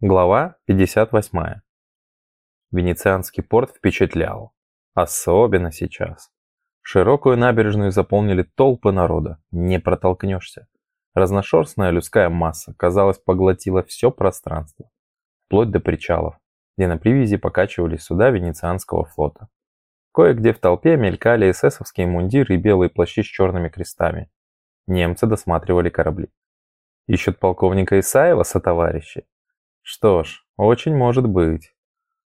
Глава 58. Венецианский порт впечатлял. Особенно сейчас. Широкую набережную заполнили толпы народа, не протолкнешься. Разношерстная людская масса, казалось, поглотила все пространство, вплоть до причалов, где на привязи покачивались суда Венецианского флота. Кое-где в толпе мелькали эсэсовские мундиры и белые плащи с черными крестами. Немцы досматривали корабли. Ищут полковника Исаева со товарищи. Что ж, очень может быть.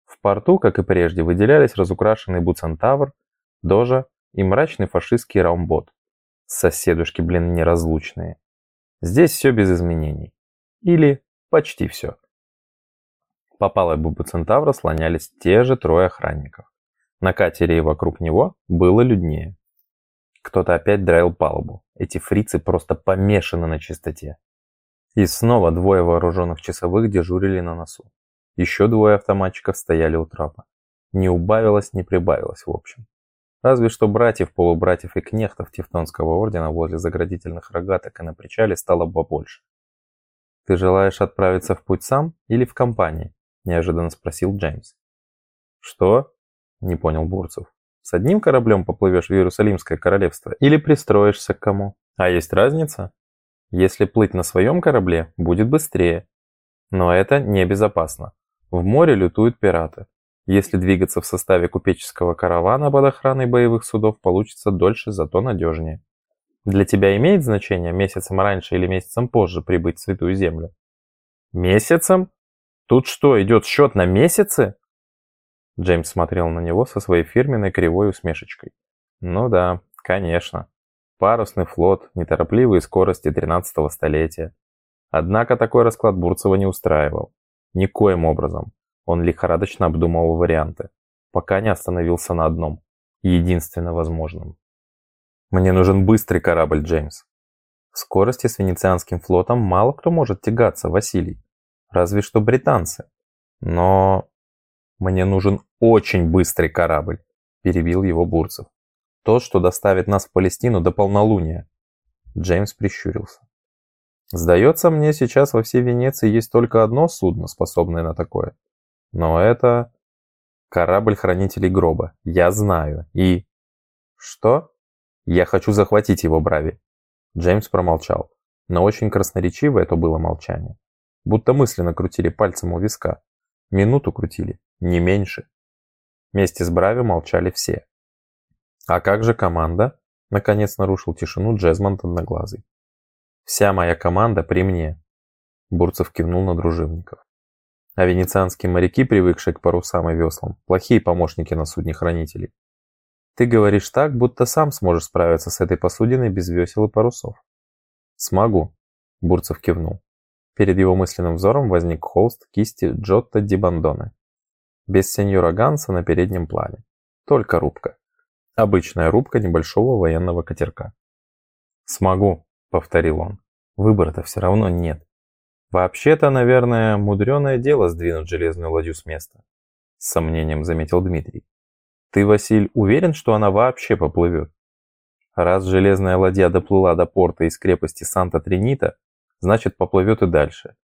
В порту, как и прежде, выделялись разукрашенный Буцентавр, Дожа и мрачный фашистский Раумбот. Соседушки, блин, неразлучные. Здесь все без изменений. Или почти все. По палубе Буцентавра слонялись те же трое охранников. На катере и вокруг него было люднее. Кто-то опять драил палубу. Эти фрицы просто помешаны на чистоте. И снова двое вооруженных часовых дежурили на носу. Еще двое автоматчиков стояли у трапа. Не убавилось, не прибавилось в общем. Разве что братьев, полубратьев и кнехтов Тевтонского ордена возле заградительных рогаток и на причале стало побольше. «Ты желаешь отправиться в путь сам или в компании?» – неожиданно спросил Джеймс. «Что?» – не понял Бурцев. «С одним кораблем поплывешь в Иерусалимское королевство или пристроишься к кому? А есть разница?» Если плыть на своем корабле, будет быстрее. Но это небезопасно. В море лютуют пираты. Если двигаться в составе купеческого каравана под охраной боевых судов, получится дольше, зато надежнее. Для тебя имеет значение месяцем раньше или месяцем позже прибыть в Святую Землю? Месяцем? Тут что, идет счет на месяцы? Джеймс смотрел на него со своей фирменной кривой усмешечкой. Ну да, конечно. Парусный флот, неторопливые скорости 13-го столетия. Однако такой расклад Бурцева не устраивал. Никоим образом. Он лихорадочно обдумывал варианты, пока не остановился на одном, единственно возможном. «Мне нужен быстрый корабль, Джеймс». В скорости с венецианским флотом мало кто может тягаться, Василий. Разве что британцы. Но... «Мне нужен очень быстрый корабль», – перебил его Бурцев. Тот, что доставит нас в Палестину до полнолуния. Джеймс прищурился. Сдается мне, сейчас во всей Венеции есть только одно судно, способное на такое. Но это... Корабль хранителей гроба. Я знаю. И... Что? Я хочу захватить его, Брави. Джеймс промолчал. Но очень красноречиво это было молчание. Будто мысленно крутили пальцем у виска. Минуту крутили, не меньше. Вместе с Брави молчали все. «А как же команда?» – наконец нарушил тишину Джезмонд Одноглазый. «Вся моя команда при мне», – Бурцев кивнул на дружинников. А венецианские моряки, привыкшие к парусам и веслам, плохие помощники на судне хранителей. Ты говоришь так, будто сам сможешь справиться с этой посудиной без весел и парусов. Смогу, Бурцев кивнул. Перед его мысленным взором возник холст кисти Джотто Ди Бандоне. Без сеньора Ганса на переднем плане. Только рубка. Обычная рубка небольшого военного катерка. «Смогу», — повторил он. «Выбора-то все равно нет. Вообще-то, наверное, мудреное дело сдвинуть железную ладью с места», — с сомнением заметил Дмитрий. «Ты, Василь, уверен, что она вообще поплывет? Раз железная ладья доплыла до порта из крепости Санта-Тринита, значит, поплывет и дальше.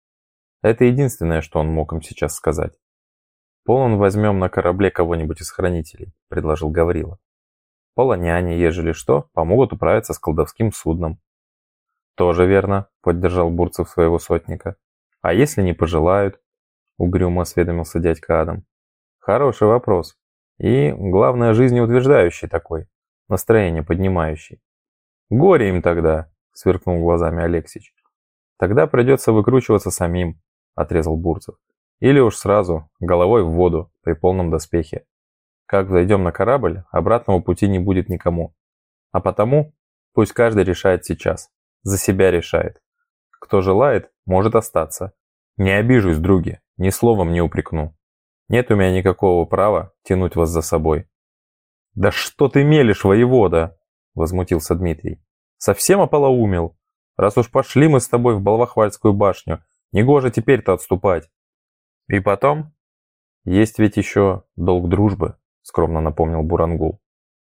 Это единственное, что он мог им сейчас сказать. «Полон возьмем на корабле кого-нибудь из хранителей», — предложил Гаврила. Полоняне, ежели что, помогут управиться с колдовским судном. Тоже верно, поддержал Бурцев своего сотника. А если не пожелают? Угрюмо осведомился дядька Адам. Хороший вопрос. И, главное, жизнеутверждающий такой. Настроение поднимающий. Горе им тогда, сверкнул глазами Алексич. Тогда придется выкручиваться самим, отрезал Бурцев. Или уж сразу, головой в воду, при полном доспехе. Как зайдем на корабль, обратного пути не будет никому. А потому пусть каждый решает сейчас. За себя решает. Кто желает, может остаться. Не обижусь, други, ни словом не упрекну. Нет у меня никакого права тянуть вас за собой. «Да что ты мелешь, воевода?» – возмутился Дмитрий. «Совсем ополоумел? Раз уж пошли мы с тобой в Балвахвальскую башню, негоже теперь-то отступать. И потом, есть ведь еще долг дружбы скромно напомнил Бурангул.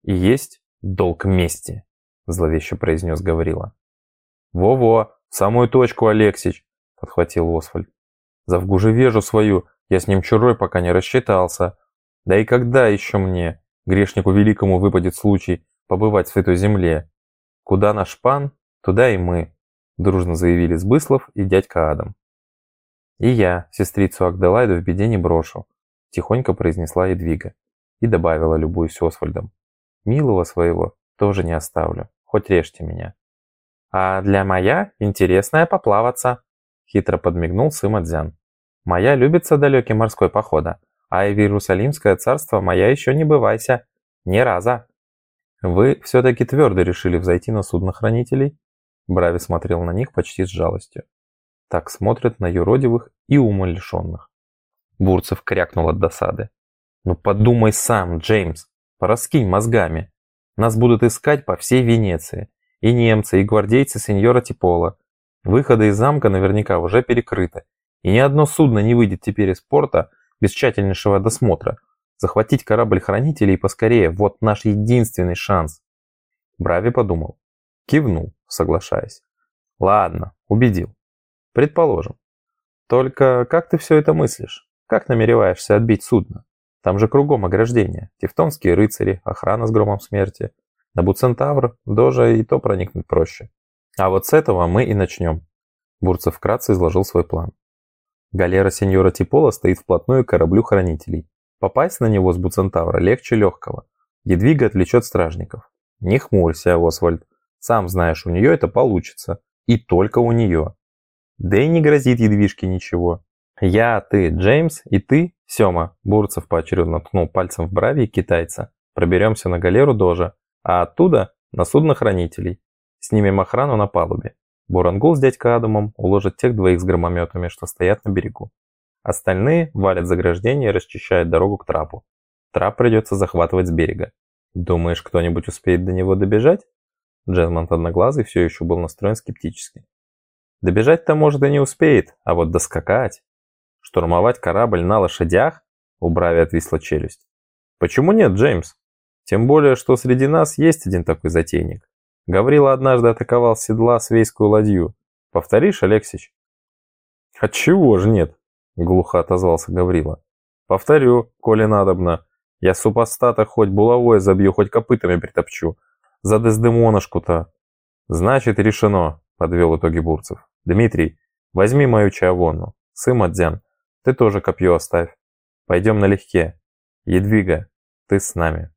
И есть долг мести, зловеще произнес Гаврила. Во-во, самую точку, Алексич, подхватил Освальд. Завгу же вежу свою, я с ним чурой пока не рассчитался. Да и когда еще мне, грешнику великому, выпадет случай побывать в святой земле? Куда наш пан, туда и мы, дружно заявили Сбыслов и дядька Адам. И я сестрицу Агделайду в беде не брошу, тихонько произнесла Едвига и добавила, любуясь Освальдом. Милого своего тоже не оставлю, хоть режьте меня. А для моя интересная поплаваться, хитро подмигнул Сымадзян. Моя любится далекий морской похода, а и в Иерусалимское царство моя еще не бывайся. Ни раза. Вы все-таки твердо решили взойти на судно хранителей? Брави смотрел на них почти с жалостью. Так смотрят на юродивых и умалишенных. Бурцев крякнул от досады. «Ну подумай сам, Джеймс, пораскинь мозгами. Нас будут искать по всей Венеции. И немцы, и гвардейцы сеньора Типола. Выходы из замка наверняка уже перекрыты. И ни одно судно не выйдет теперь из порта без тщательнейшего досмотра. Захватить корабль хранителей поскорее – вот наш единственный шанс. Брави подумал. Кивнул, соглашаясь. Ладно, убедил. Предположим. Только как ты все это мыслишь? Как намереваешься отбить судно? Там же кругом ограждение. Тевтонские рыцари, охрана с громом смерти. На Буцентавр, Дожа и то проникнуть проще. А вот с этого мы и начнем. Бурцев вкратце изложил свой план. Галера сеньора Типола стоит вплотную к кораблю хранителей. Попасть на него с Буцентавра легче легкого. Едвига отвлечет стражников. Не хмурься, Освальд. Сам знаешь, у нее это получится. И только у нее. Да и не грозит Едвижке ничего. Я, ты, Джеймс и ты, Сема, Бурцев поочередно ткнул пальцем в брави китайца. Проберемся на галеру Дожа а оттуда на судно хранителей. Снимем охрану на палубе. Бурангул с дядькой Адамом уложат тех двоих с громометами, что стоят на берегу. Остальные валят заграждение и расчищают дорогу к трапу. Трап придется захватывать с берега. Думаешь, кто-нибудь успеет до него добежать? Джезмонд Одноглазый все еще был настроен скептически. Добежать-то, может, и не успеет, а вот доскакать. Штурмовать корабль на лошадях? У Брави отвисла челюсть. Почему нет, Джеймс? Тем более, что среди нас есть один такой затейник. Гаврила однажды атаковал с седла свейскую ладью. Повторишь, Алексич? Отчего же нет? Глухо отозвался Гаврила. Повторю, коли надобно. Я супостата хоть булавой забью, хоть копытами притопчу. За Дездемоношку-то. Значит, решено, подвел итоги Бурцев. Дмитрий, возьми мою чавонну. Сымадзян, ты тоже копье оставь. Пойдем налегке. Едвига, ты с нами.